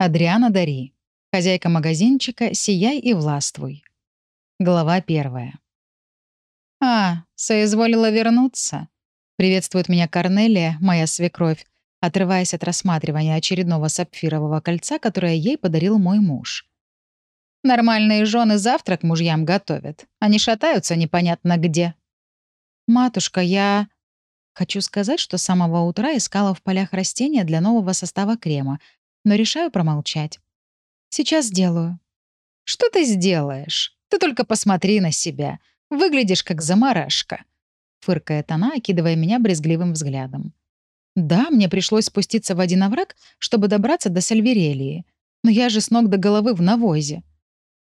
Адриана Дари. Хозяйка магазинчика «Сияй и властвуй». Глава первая. «А, соизволила вернуться?» Приветствует меня Корнелия, моя свекровь, отрываясь от рассматривания очередного сапфирового кольца, которое ей подарил мой муж. «Нормальные жены завтрак мужьям готовят. Они шатаются непонятно где». «Матушка, я...» Хочу сказать, что с самого утра искала в полях растения для нового состава крема, но решаю промолчать. Сейчас сделаю». «Что ты сделаешь? Ты только посмотри на себя. Выглядишь как заморашка», — фыркает она, окидывая меня брезгливым взглядом. «Да, мне пришлось спуститься в один овраг, чтобы добраться до Сальверелии. Но я же с ног до головы в навозе.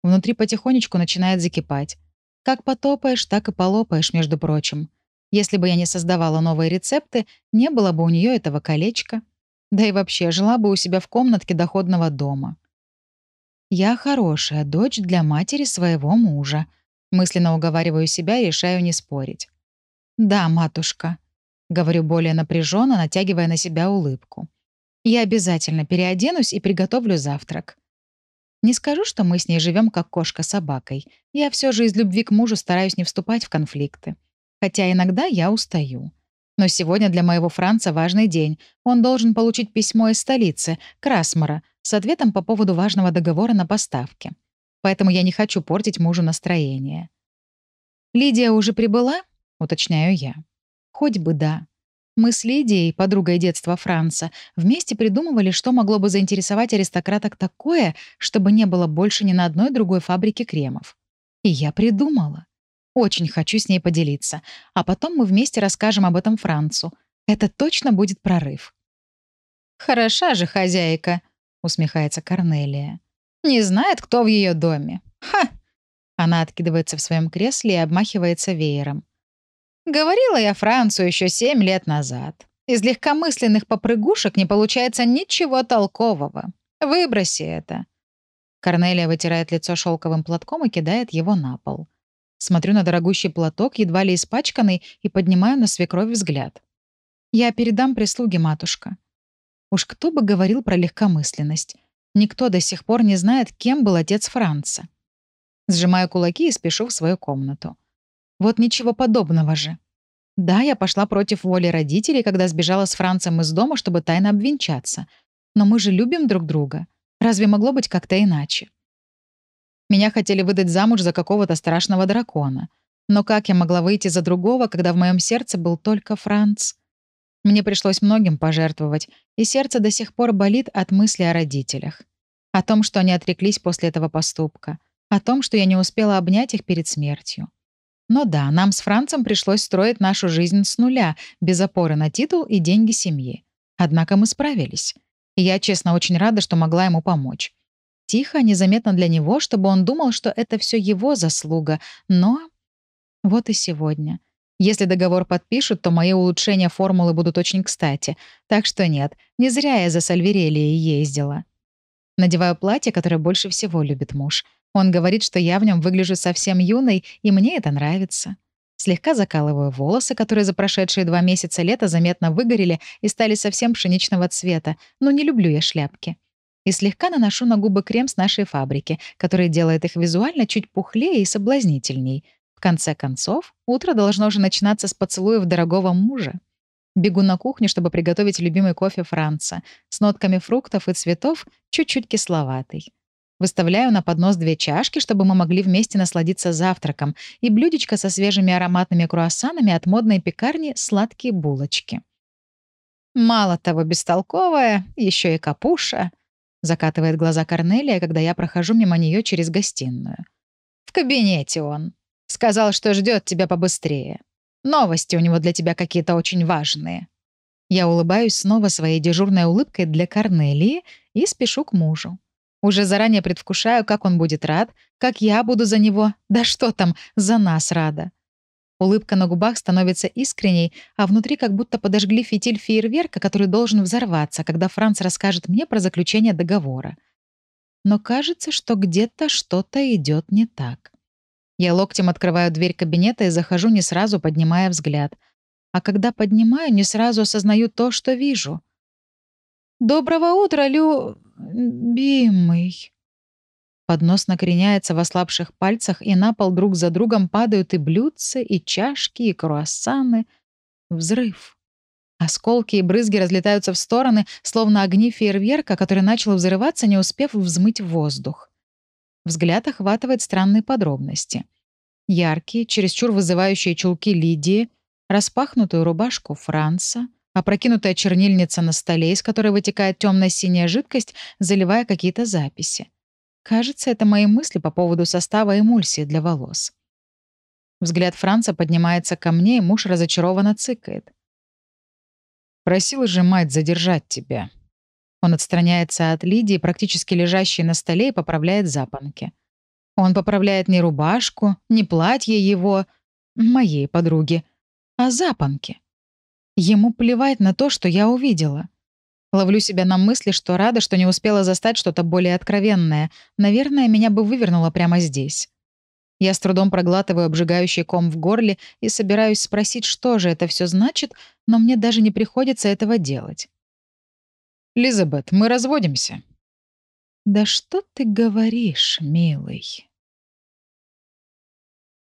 Внутри потихонечку начинает закипать. Как потопаешь, так и полопаешь, между прочим. Если бы я не создавала новые рецепты, не было бы у нее этого колечка. Да и вообще, жила бы у себя в комнатке доходного дома. Я хорошая дочь для матери своего мужа. Мысленно уговариваю себя и решаю не спорить. «Да, матушка», — говорю более напряженно, натягивая на себя улыбку. «Я обязательно переоденусь и приготовлю завтрак». Не скажу, что мы с ней живем как кошка с собакой. Я все же из любви к мужу стараюсь не вступать в конфликты. Хотя иногда я устаю. Но сегодня для моего Франца важный день. Он должен получить письмо из столицы, Красмара, с ответом по поводу важного договора на поставки. Поэтому я не хочу портить мужу настроение. «Лидия уже прибыла?» — уточняю я. «Хоть бы да». Мы с Лидией, подругой детства Франца, вместе придумывали, что могло бы заинтересовать аристократок такое, чтобы не было больше ни на одной другой фабрике кремов. И я придумала. Очень хочу с ней поделиться. А потом мы вместе расскажем об этом Францу. Это точно будет прорыв. «Хороша же хозяйка», — усмехается Корнелия. «Не знает, кто в ее доме. Ха!» Она откидывается в своем кресле и обмахивается веером. «Говорила я Францию еще семь лет назад. Из легкомысленных попрыгушек не получается ничего толкового. Выброси это». Корнелия вытирает лицо шелковым платком и кидает его на пол. Смотрю на дорогущий платок, едва ли испачканный, и поднимаю на свекровь взгляд. «Я передам прислуге, матушка». Уж кто бы говорил про легкомысленность. Никто до сих пор не знает, кем был отец Франца. Сжимаю кулаки и спешу в свою комнату. Вот ничего подобного же. Да, я пошла против воли родителей, когда сбежала с Францем из дома, чтобы тайно обвенчаться. Но мы же любим друг друга. Разве могло быть как-то иначе? Меня хотели выдать замуж за какого-то страшного дракона. Но как я могла выйти за другого, когда в моем сердце был только Франц? Мне пришлось многим пожертвовать, и сердце до сих пор болит от мысли о родителях. О том, что они отреклись после этого поступка. О том, что я не успела обнять их перед смертью. Но да, нам с Францем пришлось строить нашу жизнь с нуля, без опоры на титул и деньги семьи. Однако мы справились. И я, честно, очень рада, что могла ему помочь. Тихо, незаметно для него, чтобы он думал, что это все его заслуга. Но вот и сегодня. Если договор подпишут, то мои улучшения формулы будут очень кстати. Так что нет, не зря я за Сальверелией ездила. Надеваю платье, которое больше всего любит муж. Он говорит, что я в нем выгляжу совсем юной, и мне это нравится. Слегка закалываю волосы, которые за прошедшие два месяца лета заметно выгорели и стали совсем пшеничного цвета, но не люблю я шляпки и слегка наношу на губы крем с нашей фабрики, который делает их визуально чуть пухлее и соблазнительней. В конце концов, утро должно же начинаться с поцелуев дорогого мужа. Бегу на кухню, чтобы приготовить любимый кофе Франца с нотками фруктов и цветов, чуть-чуть кисловатый. Выставляю на поднос две чашки, чтобы мы могли вместе насладиться завтраком, и блюдечко со свежими ароматными круассанами от модной пекарни «Сладкие булочки». Мало того, бестолковая, еще и капуша — Закатывает глаза Корнелия, когда я прохожу мимо нее через гостиную. «В кабинете он. Сказал, что ждет тебя побыстрее. Новости у него для тебя какие-то очень важные». Я улыбаюсь снова своей дежурной улыбкой для Корнелии и спешу к мужу. Уже заранее предвкушаю, как он будет рад, как я буду за него, да что там, за нас рада. Улыбка на губах становится искренней, а внутри как будто подожгли фитиль фейерверка, который должен взорваться, когда Франц расскажет мне про заключение договора. Но кажется, что где-то что-то идет не так. Я локтем открываю дверь кабинета и захожу, не сразу поднимая взгляд. А когда поднимаю, не сразу осознаю то, что вижу. «Доброго утра, Лю...» любимый». Поднос накреняется в ослабших пальцах, и на пол друг за другом падают и блюдца, и чашки, и круассаны. Взрыв. Осколки и брызги разлетаются в стороны, словно огни фейерверка, который начал взрываться, не успев взмыть воздух. Взгляд охватывает странные подробности. Яркие, чересчур вызывающие чулки Лидии, распахнутую рубашку Франца, опрокинутая чернильница на столе, из которой вытекает темно-синяя жидкость, заливая какие-то записи. Кажется, это мои мысли по поводу состава эмульсии для волос. Взгляд Франца поднимается ко мне, и муж разочарованно цыкает. «Просила же мать задержать тебя». Он отстраняется от Лидии, практически лежащей на столе, и поправляет запонки. Он поправляет не рубашку, не платье его, моей подруги, а запонки. Ему плевать на то, что я увидела. Ловлю себя на мысли, что рада, что не успела застать что-то более откровенное. Наверное, меня бы вывернуло прямо здесь. Я с трудом проглатываю обжигающий ком в горле и собираюсь спросить, что же это все значит, но мне даже не приходится этого делать. «Лизабет, мы разводимся». «Да что ты говоришь, милый?»